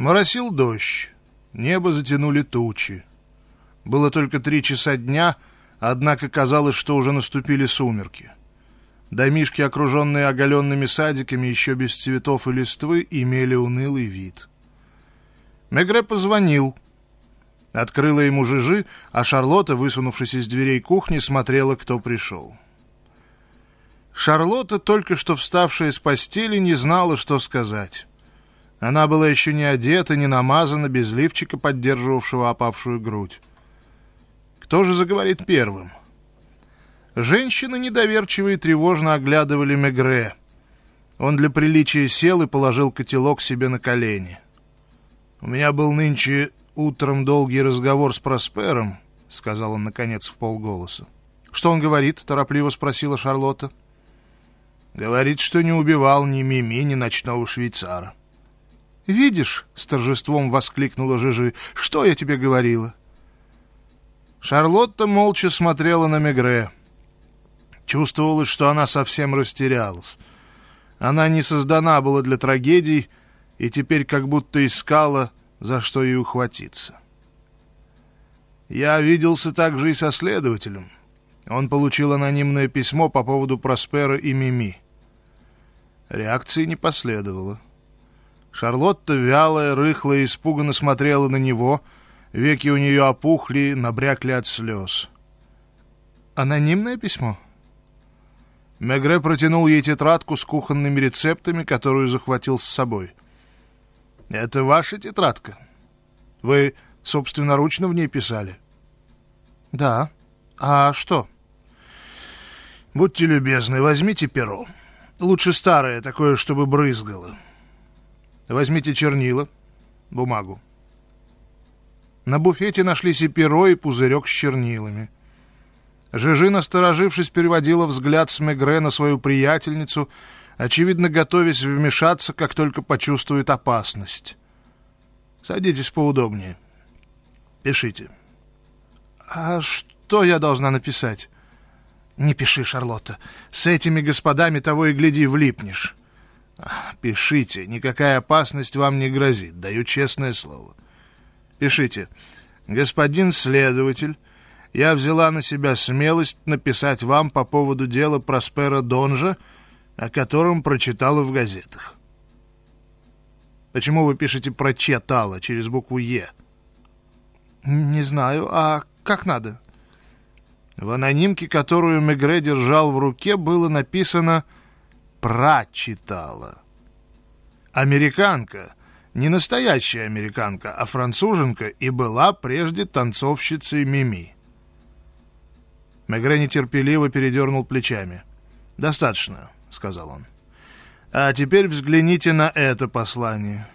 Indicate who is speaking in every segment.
Speaker 1: Моросил дождь, небо затянули тучи. Было только три часа дня, однако казалось, что уже наступили сумерки. Домишки, окруженные оголенными садиками, еще без цветов и листвы, имели унылый вид. Мегре позвонил. Открыла ему жижи, а Шарлотта, высунувшись из дверей кухни, смотрела, кто пришел. Шарлотта, только что вставшая с постели, не знала, что сказать. Она была еще не одета, не намазана, без лифчика, поддерживавшего опавшую грудь. Кто же заговорит первым? Женщины недоверчиво и тревожно оглядывали Мегре. Он для приличия сел и положил котелок себе на колени. «У меня был нынче утром долгий разговор с Проспером», — сказал он, наконец, в полголоса. «Что он говорит?» — торопливо спросила Шарлотта. «Говорит, что не убивал ни Мими, ни ночного швейцара». «Видишь?» — с торжеством воскликнула Жижи. «Что я тебе говорила?» Шарлотта молча смотрела на Мегре. Чувствовалось, что она совсем растерялась. Она не создана была для трагедий и теперь как будто искала, за что ей ухватиться. Я виделся также и со следователем. Он получил анонимное письмо по поводу Проспера и Мими. Реакции не последовало. Шарлотта, вялая, рыхлая, испуганно смотрела на него. Веки у нее опухли, набрякли от слез. «Анонимное письмо?» Мегре протянул ей тетрадку с кухонными рецептами, которую захватил с собой. «Это ваша тетрадка? Вы собственноручно в ней писали?» «Да. А что?» «Будьте любезны, возьмите перо. Лучше старое, такое, чтобы брызгало. Возьмите чернила, бумагу». На буфете нашлись и перо, и пузырек с чернилами. Жижи, насторожившись, переводила взгляд с Мегре на свою приятельницу, очевидно, готовясь вмешаться, как только почувствует опасность. «Садитесь поудобнее. Пишите». «А что я должна написать?» «Не пиши, Шарлотта. С этими господами того и гляди влипнешь». «Пишите. Никакая опасность вам не грозит. Даю честное слово». «Пишите. Господин следователь...» я взяла на себя смелость написать вам по поводу дела Проспера Донжа, о котором прочитала в газетах. Почему вы пишете «прочитала» через букву «Е»? Не знаю. А как надо? В анонимке, которую Мегре держал в руке, было написано «прочитала». Американка, не настоящая американка, а француженка, и была прежде танцовщицей Мими. Мегре нетерпеливо передернул плечами. «Достаточно», — сказал он. «А теперь взгляните на это послание».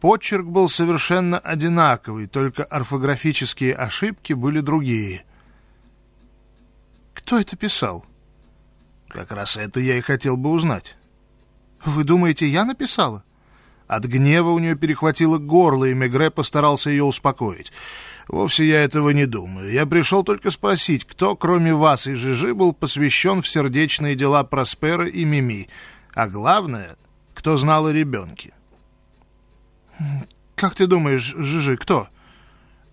Speaker 1: Почерк был совершенно одинаковый, только орфографические ошибки были другие. «Кто это писал?» «Как раз это я и хотел бы узнать». «Вы думаете, я написала?» От гнева у нее перехватило горло, и Мегре постарался ее успокоить. Вовсе я этого не думаю. Я пришел только спросить, кто, кроме вас и Жижи, был посвящен в сердечные дела Проспера и Мими, а главное, кто знал о ребенке. Как ты думаешь, Жижи, кто?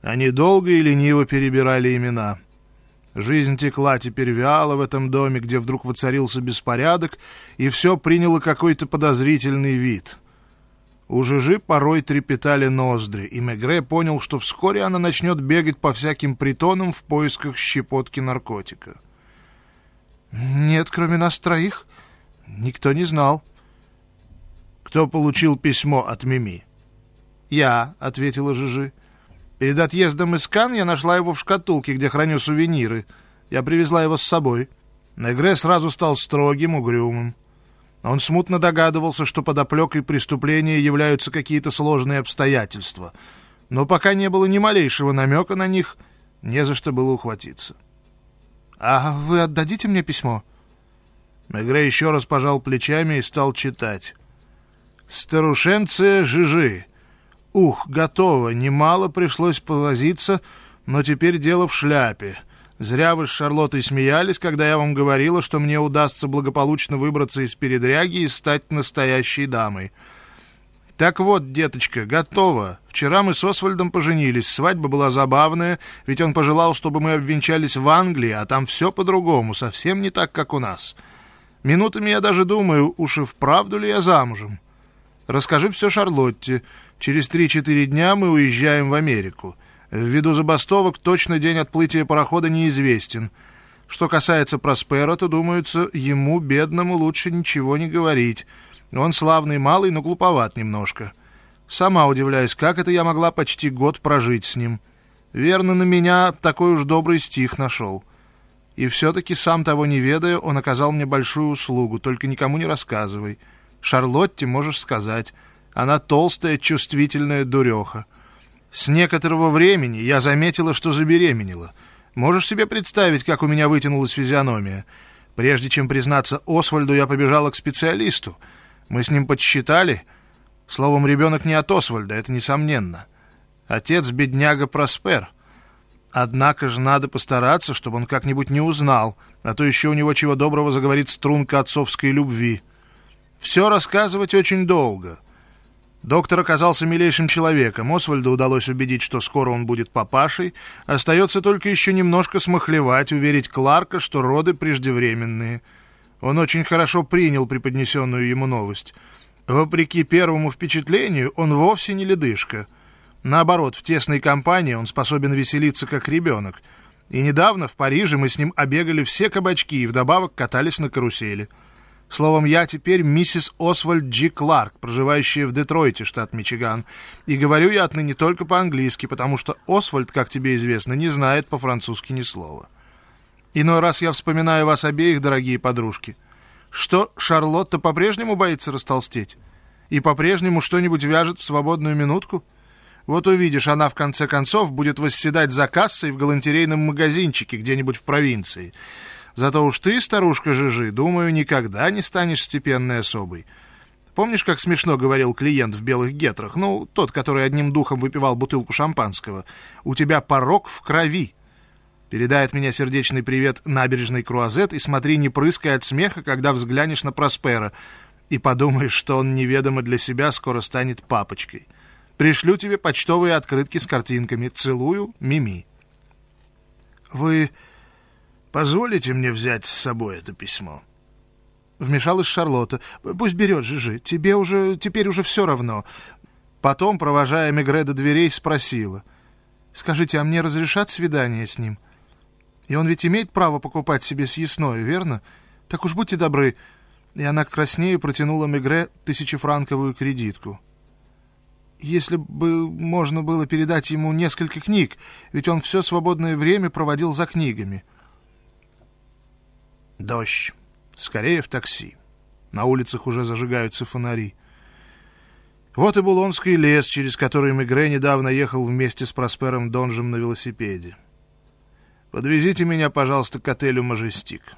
Speaker 1: Они долго и лениво перебирали имена. Жизнь текла теперь вяло в этом доме, где вдруг воцарился беспорядок, и все приняло какой-то подозрительный вид — у Жижи порой трепетали ноздри, и Мегре понял, что вскоре она начнет бегать по всяким притонам в поисках щепотки наркотика. «Нет, кроме нас троих, никто не знал». «Кто получил письмо от Мими?» «Я», — ответила Жижи. «Перед отъездом из Кан я нашла его в шкатулке, где храню сувениры. Я привезла его с собой». Мегре сразу стал строгим, угрюмым. Он смутно догадывался, что подоплекой преступления являются какие-то сложные обстоятельства, но пока не было ни малейшего намека на них, не за что было ухватиться. «А вы отдадите мне письмо?» Мегре еще раз пожал плечами и стал читать. «Старушенция Жижи. Ух, готово, немало пришлось повозиться, но теперь дело в шляпе». Зря вы с Шарлоттой смеялись, когда я вам говорила, что мне удастся благополучно выбраться из передряги и стать настоящей дамой. Так вот, деточка, готово. Вчера мы с Освальдом поженились. Свадьба была забавная, ведь он пожелал, чтобы мы обвенчались в Англии, а там все по-другому, совсем не так, как у нас. Минутами я даже думаю, уж и вправду ли я замужем. Расскажи все Шарлотте. Через три-четыре дня мы уезжаем в Америку. Ввиду забастовок точно день отплытия парохода неизвестен. Что касается Проспера, то, думается, ему, бедному, лучше ничего не говорить. Он славный малый, но глуповат немножко. Сама удивляюсь, как это я могла почти год прожить с ним. Верно, на меня такой уж добрый стих нашел. И все-таки, сам того не ведая, он оказал мне большую услугу, только никому не рассказывай. Шарлотте можешь сказать. Она толстая, чувствительная дуреха. С некоторого времени я заметила, что забеременела. Можешь себе представить, как у меня вытянулась физиономия? Прежде чем признаться Освальду, я побежала к специалисту. Мы с ним подсчитали. Словом, ребенок не от Освальда, это несомненно. Отец бедняга Проспер. Однако же надо постараться, чтобы он как-нибудь не узнал, а то еще у него чего доброго заговорит струнка отцовской любви. Все рассказывать очень долго. Доктор оказался милейшим человеком. Освальду удалось убедить, что скоро он будет папашей. Остается только еще немножко смахлевать, уверить Кларка, что роды преждевременные. Он очень хорошо принял преподнесенную ему новость. Вопреки первому впечатлению, он вовсе не ледышка. Наоборот, в тесной компании он способен веселиться, как ребенок. И недавно в Париже мы с ним обегали все кабачки и вдобавок катались на карусели. Словом, я теперь миссис Освальд Джи Кларк, проживающая в Детройте, штат Мичиган. И говорю я отныне только по-английски, потому что Освальд, как тебе известно, не знает по-французски ни слова. Иной раз я вспоминаю вас обеих, дорогие подружки. Что, Шарлотта по-прежнему боится растолстеть? И по-прежнему что-нибудь вяжет в свободную минутку? Вот увидишь, она в конце концов будет восседать за кассой в галантерейном магазинчике где-нибудь в провинции. Зато уж ты, старушка Жижи, думаю, никогда не станешь степенной особой. Помнишь, как смешно говорил клиент в белых гетрах? Ну, тот, который одним духом выпивал бутылку шампанского. «У тебя порог в крови». Передай от меня сердечный привет набережной Круазет и смотри, не прыскай от смеха, когда взглянешь на Проспера и подумаешь, что он неведомо для себя скоро станет папочкой. Пришлю тебе почтовые открытки с картинками. Целую, Мими. Вы Позволите мне взять с собой это письмо?» Вмешалась Шарлотта. «Пусть берет, Жижи. Тебе уже... теперь уже все равно». Потом, провожая Мегре до дверей, спросила. «Скажите, а мне разрешат свидание с ним? И он ведь имеет право покупать себе съестное, верно? Так уж будьте добры». И она краснею протянула Мегре тысячефранковую кредитку. «Если бы можно было передать ему несколько книг, ведь он все свободное время проводил за книгами». Дождь. Скорее в такси. На улицах уже зажигаются фонари. Вот и Булонский лес, через который Мегре недавно ехал вместе с Проспером Донжем на велосипеде. Подвезите меня, пожалуйста, к отелю «Мажестик».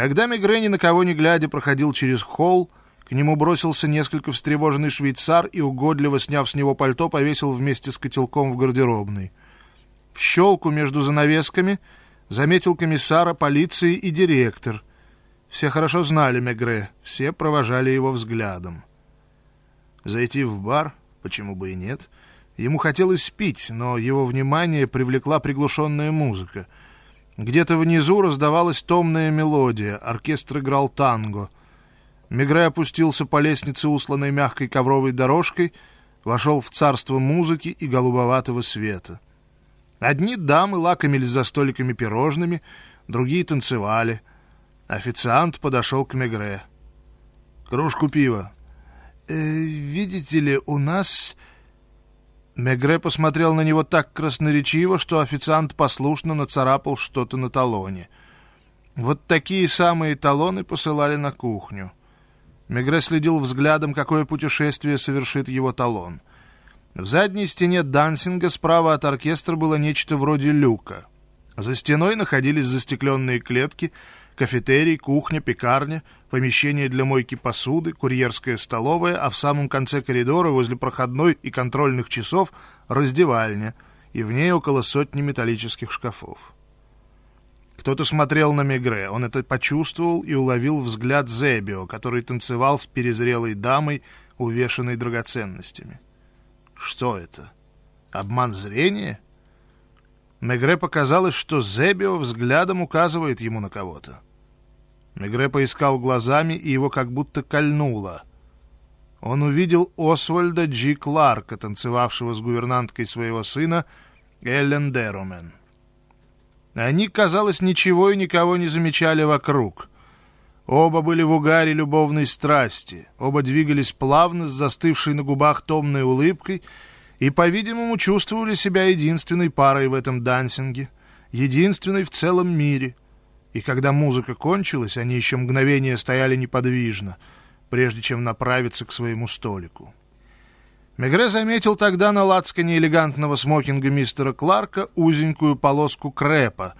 Speaker 1: Когда Мигрени на кого ни глядя проходил через холл, к нему бросился несколько встревоженный швейцар и, угодливо сняв с него пальто, повесил вместе с котелком в гардеробной. В щелку между занавесками заметил комиссара полиции и директор. Все хорошо знали Мегре, все провожали его взглядом. Зайти в бар, почему бы и нет, ему хотелось спить, но его внимание привлекла приглушенная музыка — где-то внизу раздавалась томная мелодия, оркестр играл танго. Мегре опустился по лестнице, усланной мягкой ковровой дорожкой, вошел в царство музыки и голубоватого света. Одни дамы лакомились за столиками пирожными, другие танцевали. Официант подошел к Мегре. «Кружку пива». «Э, «Видите ли, у нас Мегре посмотрел на него так красноречиво, что официант послушно нацарапал что-то на талоне. Вот такие самые талоны посылали на кухню. Мегре следил взглядом, какое путешествие совершит его талон. В задней стене дансинга справа от оркестра было нечто вроде люка. За стеной находились застекленные клетки, кафетерий, кухня, пекарня, помещение для мойки посуды, курьерская столовая, а в самом конце коридора, возле проходной и контрольных часов, раздевальня, и в ней около сотни металлических шкафов. Кто-то смотрел на Мегре, он это почувствовал и уловил взгляд Зебио, который танцевал с перезрелой дамой, увешанной драгоценностями. Что это? Обман зрения? Мегре показалось, что Зебио взглядом указывает ему на кого-то. Мегре поискал глазами, и его как будто кольнуло. Он увидел Освальда Джи Кларка, танцевавшего с гувернанткой своего сына Эллен Дерумен. Они, казалось, ничего и никого не замечали вокруг. Оба были в угаре любовной страсти, оба двигались плавно с застывшей на губах томной улыбкой и, по-видимому, чувствовали себя единственной парой в этом дансинге, единственной в целом мире. И когда музыка кончилась, они еще мгновение стояли неподвижно, прежде чем направиться к своему столику. Мегре заметил тогда на лацкане элегантного смокинга мистера Кларка узенькую полоску крепа.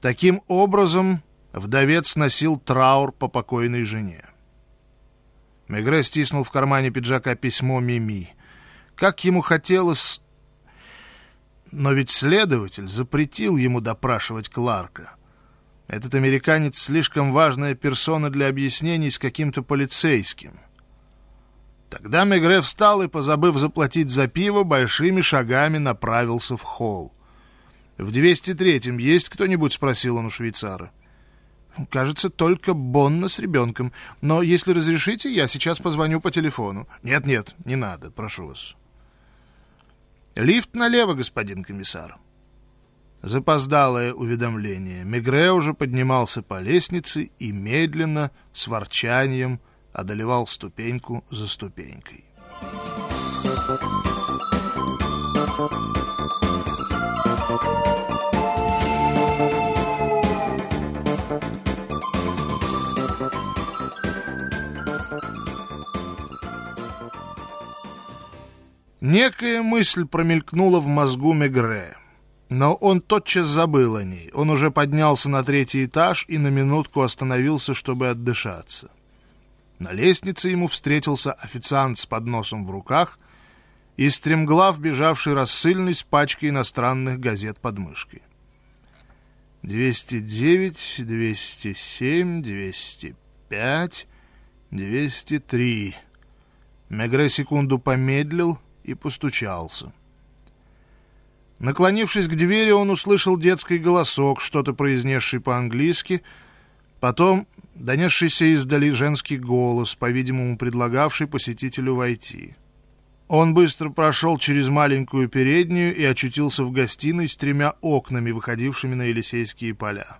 Speaker 1: Таким образом, вдовец носил траур по покойной жене. Мегре стиснул в кармане пиджака письмо Мими. Как ему хотелось... Но ведь следователь запретил ему допрашивать Кларка. Этот американец слишком важная персона для объяснений с каким-то полицейским. Тогда Мегре встал и, позабыв заплатить за пиво, большими шагами направился в холл. «В 203-м есть кто-нибудь?» — спросил он у швейцара. «Кажется, только Бонна с ребенком. Но если разрешите, я сейчас позвоню по телефону». «Нет-нет, не надо, прошу вас». «Лифт налево, господин комиссар». Запоздалое уведомление. Мегре уже поднимался по лестнице и медленно, с ворчанием, одолевал ступеньку за ступенькой. Некая мысль промелькнула в мозгу Мегре. Но он тотчас забыл о ней. Он уже поднялся на третий этаж и на минутку остановился, чтобы отдышаться. На лестнице ему встретился официант с подносом в руках и стремглав бежавший рассыльный с пачкой иностранных газет под мышкой. 209, 207, 205, 203. Мегре секунду помедлил и постучался. Наклонившись к двери, он услышал детский голосок, что-то произнесший по-английски, потом донесшийся издали женский голос, по-видимому, предлагавший посетителю войти. Он быстро прошел через маленькую переднюю и очутился в гостиной с тремя окнами, выходившими на Елисейские поля.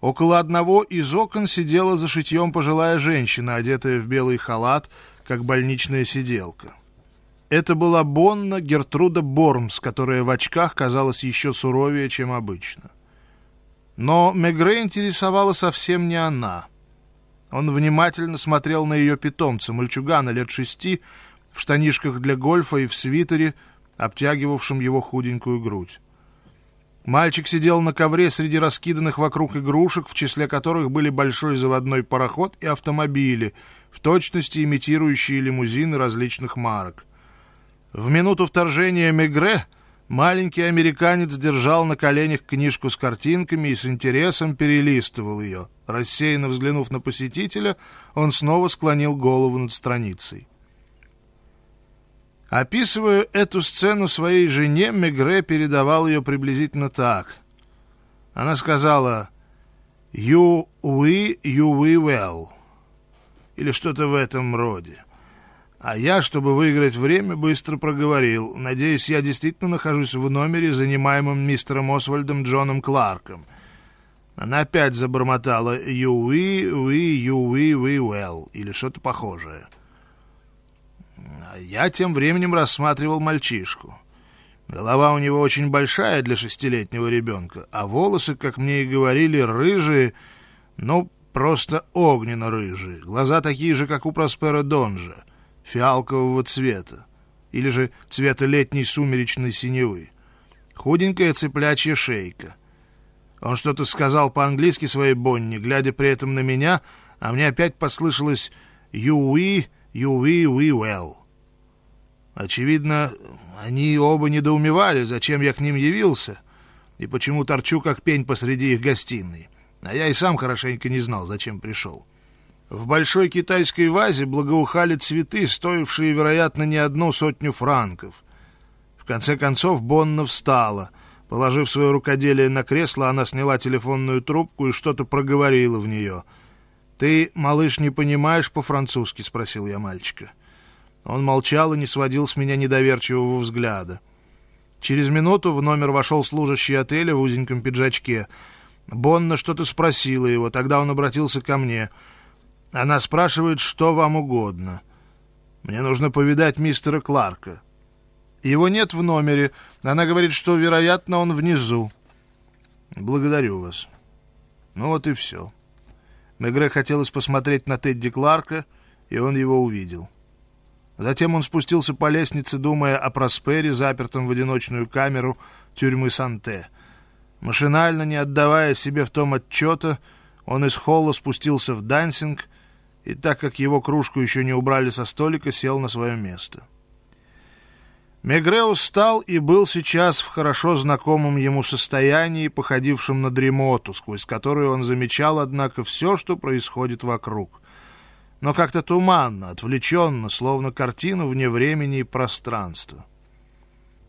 Speaker 1: Около одного из окон сидела за шитьем пожилая женщина, одетая в белый халат, как больничная сиделка. Это была Бонна Гертруда Бормс, которая в очках казалась еще суровее, чем обычно. Но Мегре интересовала совсем не она. Он внимательно смотрел на ее питомца, мальчугана лет шести, в штанишках для гольфа и в свитере, обтягивавшем его худенькую грудь. Мальчик сидел на ковре среди раскиданных вокруг игрушек, в числе которых были большой заводной пароход и автомобили, в точности имитирующие лимузины различных марок. В минуту вторжения Мегре Маленький американец держал на коленях книжку с картинками и с интересом перелистывал ее. Рассеянно взглянув на посетителя, он снова склонил голову над страницей. Описывая эту сцену своей жене, Мегре передавал ее приблизительно так. Она сказала «You we, you we well» или что-то в этом роде. А я, чтобы выиграть время, быстро проговорил. Надеюсь, я действительно нахожусь в номере, занимаемом мистером Освальдом Джоном Кларком. Она опять забормотала «You we, we, you we, we well» или что-то похожее. А я тем временем рассматривал мальчишку. Голова у него очень большая для шестилетнего ребенка, а волосы, как мне и говорили, рыжие, но просто огненно-рыжие, глаза такие же, как у Проспера Донжа, фиалкового цвета, или же цвета летней сумеречной синевы. Худенькая цыплячья шейка. Он что-то сказал по-английски своей Бонни, глядя при этом на меня, а мне опять послышалось «You we, you we, we well». Очевидно, они оба недоумевали, зачем я к ним явился, и почему торчу как пень посреди их гостиной. А я и сам хорошенько не знал, зачем пришел. В большой китайской вазе благоухали цветы, стоившие, вероятно, не одну сотню франков. В конце концов Бонна встала. Положив свое рукоделие на кресло, она сняла телефонную трубку и что-то проговорила в нее. «Ты, малыш, не понимаешь по-французски?» — спросил я мальчика. Он молчал и не сводил с меня недоверчивого взгляда. Через минуту в номер вошел служащий отеля в узеньком пиджачке — Бонна что-то спросила его, тогда он обратился ко мне. Она спрашивает, что вам угодно. Мне нужно повидать мистера Кларка. Его нет в номере. Она говорит, что, вероятно, он внизу. Благодарю вас. Ну вот и все. Мегре хотелось посмотреть на Тедди Кларка, и он его увидел. Затем он спустился по лестнице, думая о Проспере, запертом в одиночную камеру тюрьмы Санте — Машинально, не отдавая себе в том отчета, он из холла спустился в дансинг и, так как его кружку еще не убрали со столика, сел на свое место. Мегре устал и был сейчас в хорошо знакомом ему состоянии, походившем на дремоту, сквозь которую он замечал, однако, все, что происходит вокруг. Но как-то туманно, отвлеченно, словно картина вне времени и пространства.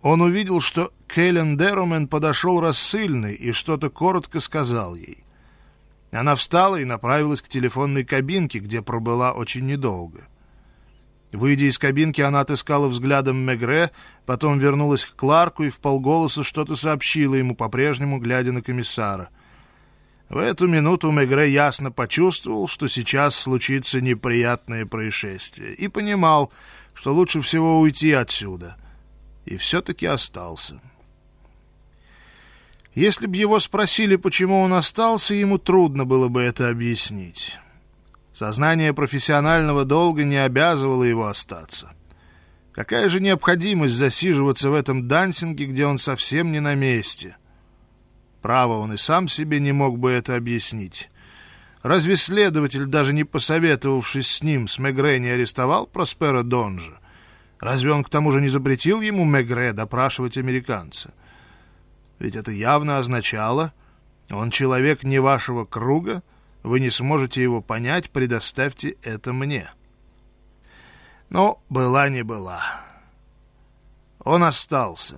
Speaker 1: Он увидел, что Хелен Дерумен подошел рассыльный и что-то коротко сказал ей. Она встала и направилась к телефонной кабинке, где пробыла очень недолго. Выйдя из кабинки, она отыскала взглядом Мегре, потом вернулась к Кларку и в полголоса что-то сообщила ему, по-прежнему глядя на комиссара. В эту минуту Мегре ясно почувствовал, что сейчас случится неприятное происшествие, и понимал, что лучше всего уйти отсюда, и все-таки остался. Если б его спросили, почему он остался, ему трудно было бы это объяснить. Сознание профессионального долга не обязывало его остаться. Какая же необходимость засиживаться в этом дансинге, где он совсем не на месте? Право, он и сам себе не мог бы это объяснить. Разве следователь, даже не посоветовавшись с ним, с Мегре не арестовал Проспера Донжа? Разве он к тому же не запретил ему Мегре допрашивать американца? Ведь это явно означало, он человек не вашего круга, вы не сможете его понять, предоставьте это мне. Но была не была. Он остался.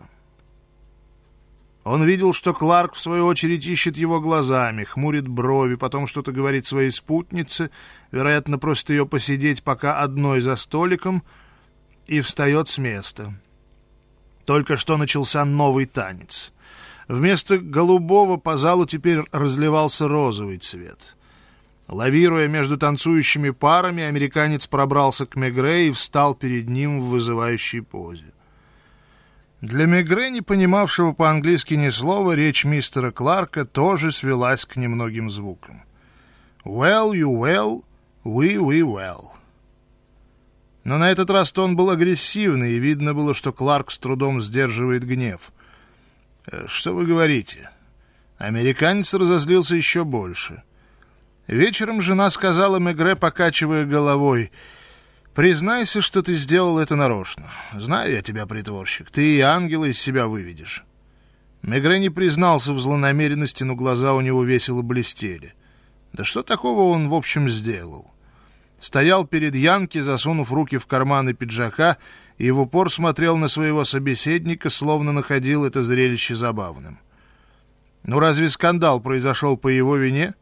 Speaker 1: Он видел, что Кларк, в свою очередь, ищет его глазами, хмурит брови, потом что-то говорит своей спутнице, вероятно, просит ее посидеть пока одной за столиком, и встает с места. Только что начался новый танец. Вместо голубого по залу теперь разливался розовый цвет. Лавируя между танцующими парами, американец пробрался к Мегре и встал перед ним в вызывающей позе. Для Мегре, не понимавшего по-английски ни слова, речь мистера Кларка тоже свелась к немногим звукам. «Well, you well, we, we well». Но на этот раз тон был агрессивный, и видно было, что Кларк с трудом сдерживает гнев — «Что вы говорите?» Американец разозлился еще больше. Вечером жена сказала Мегре, покачивая головой, «Признайся, что ты сделал это нарочно. Знаю я тебя, притворщик, ты и ангела из себя выведешь». Мегре не признался в злонамеренности, но глаза у него весело блестели. Да что такого он, в общем, сделал? Стоял перед Янки, засунув руки в карманы пиджака и в упор смотрел на своего собеседника, словно находил это зрелище забавным. Ну разве скандал произошел по его вине?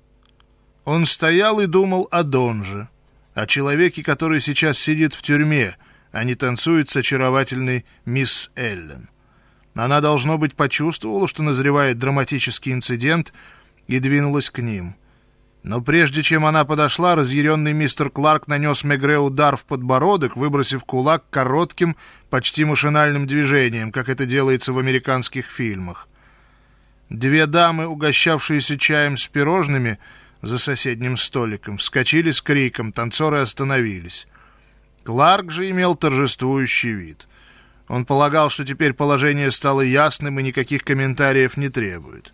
Speaker 1: Он стоял и думал о Донже, о человеке, который сейчас сидит в тюрьме, а не танцует с очаровательной мисс Эллен. Она, должно быть, почувствовала, что назревает драматический инцидент, и двинулась к ним — но прежде чем она подошла, разъяренный мистер Кларк нанес Мегре удар в подбородок, выбросив кулак коротким, почти машинальным движением, как это делается в американских фильмах. Две дамы, угощавшиеся чаем с пирожными, за соседним столиком, вскочили с криком, танцоры остановились. Кларк же имел торжествующий вид. Он полагал, что теперь положение стало ясным и никаких комментариев не требует.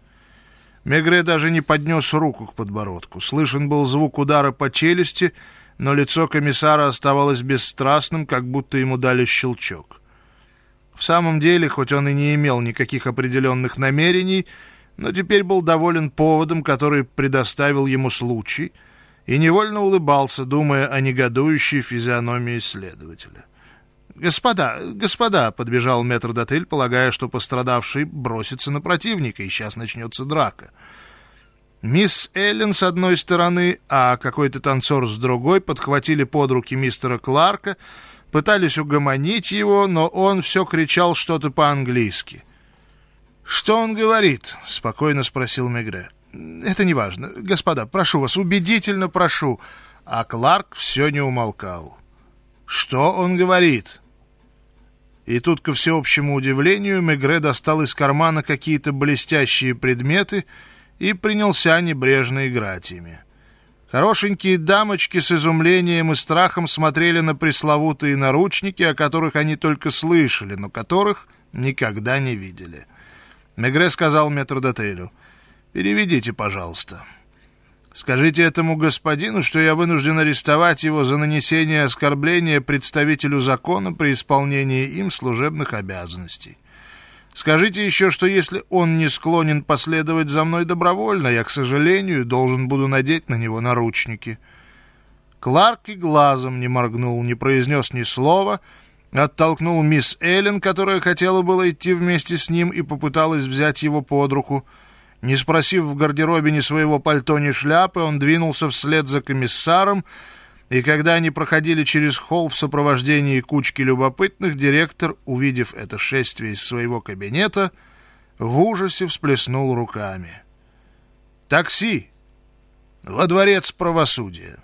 Speaker 1: Мегре даже не поднес руку к подбородку. Слышен был звук удара по челюсти, но лицо комиссара оставалось бесстрастным, как будто ему дали щелчок. В самом деле, хоть он и не имел никаких определенных намерений, но теперь был доволен поводом, который предоставил ему случай, и невольно улыбался, думая о негодующей физиономии следователя. «Господа, господа!» — подбежал метрдотель, полагая, что пострадавший бросится на противника, и сейчас начнется драка. Мисс Эллен с одной стороны, а какой-то танцор с другой подхватили под руки мистера Кларка, пытались угомонить его, но он все кричал что-то по-английски. «Что он говорит?» — спокойно спросил Мегре. «Это не важно. Господа, прошу вас, убедительно прошу». А Кларк все не умолкал. «Что он говорит?» И тут, ко всеобщему удивлению, Мегре достал из кармана какие-то блестящие предметы и принялся небрежно играть ими. Хорошенькие дамочки с изумлением и страхом смотрели на пресловутые наручники, о которых они только слышали, но которых никогда не видели. Мегре сказал метрдотелю, «Переведите, пожалуйста». Скажите этому господину, что я вынужден арестовать его за нанесение оскорбления представителю закона при исполнении им служебных обязанностей. Скажите еще, что если он не склонен последовать за мной добровольно, я, к сожалению, должен буду надеть на него наручники». Кларк и глазом не моргнул, не произнес ни слова, оттолкнул мисс Эллен, которая хотела было идти вместе с ним и попыталась взять его под руку — не спросив в гардеробе ни своего пальто, ни шляпы, он двинулся вслед за комиссаром, и когда они проходили через холл в сопровождении кучки любопытных, директор, увидев это шествие из своего кабинета, в ужасе всплеснул руками. «Такси! Во дворец правосудия!»